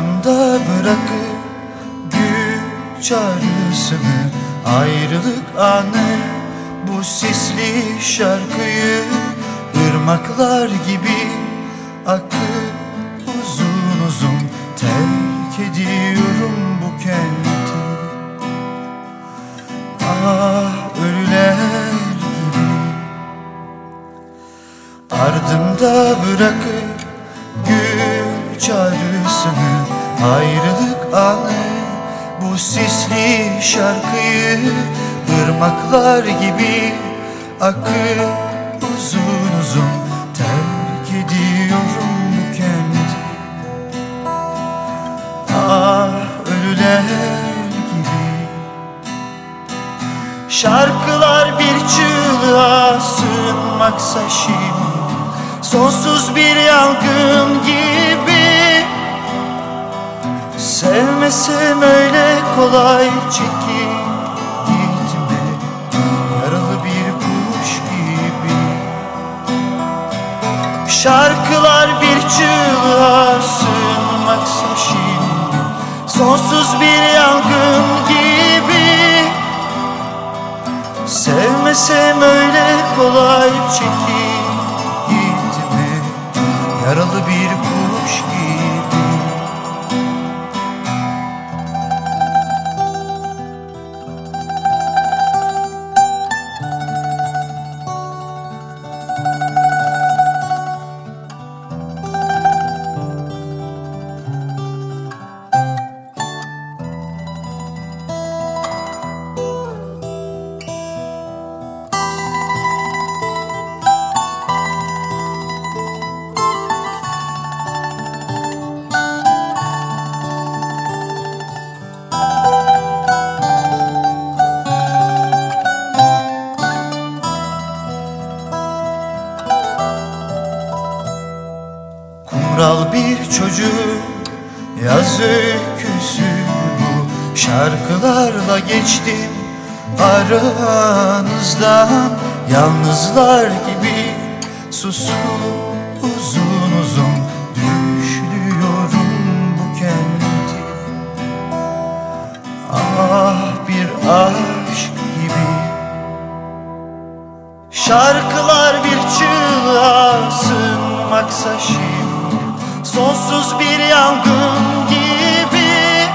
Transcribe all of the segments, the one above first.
Ardımda bırakıp güç çağrısını. Ayrılık anı bu sisli şarkıyı ırmaklar gibi akıp uzun uzun terk ediyorum bu kenti. Ah ölüler gibi. Ardımda bırakıp gül çağrısını Ayrılık anı bu sisli şarkıyı ırmaklar gibi akıp uzun uzun terk ediyorum bu kenti Ah ölüler gibi. Şarkılar bir çığlığa sığınmaksa şimdi Sonsuz bir yangın gibi Sevmesem öyle kolay çekip gitme. Yaralı bir kuş gibi. Şarkılar bir çığlığa sığınmaksa şimdi. Sonsuz bir yangın gibi. Sevmesem öyle kolay çekip gitme. Yaralı bir kuş gibi Kumral bir çocuk yaz öyküsü bu. Şarkılarla geçtim aranızdan. Yalnızlar gibi susup uzun uzun Düşlüyorum bu kenti. Ah bir aşk gibi. Şarkılar bir çığlığa sığınmaksa şimdi Sonsuz bir yangın gibi.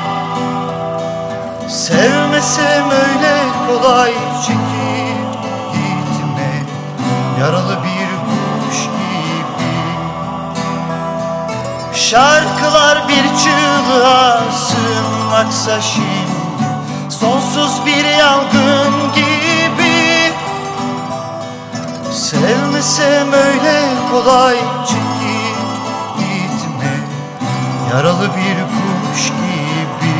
Sevmesem öyle kolay çekip gitme. Yaralı bir kuş gibi. Şarkılar bir çığlığa sığınmaksa şimdi. Sonsuz bir yangın gibi. Sevmesem öyle kolay çekip Yaralı bir kuş gibi.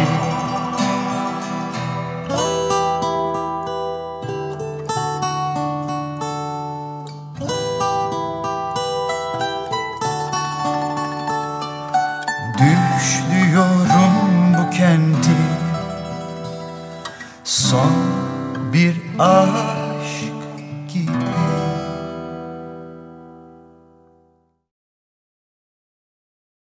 Düşlüyorum bu kenti. Son bir ah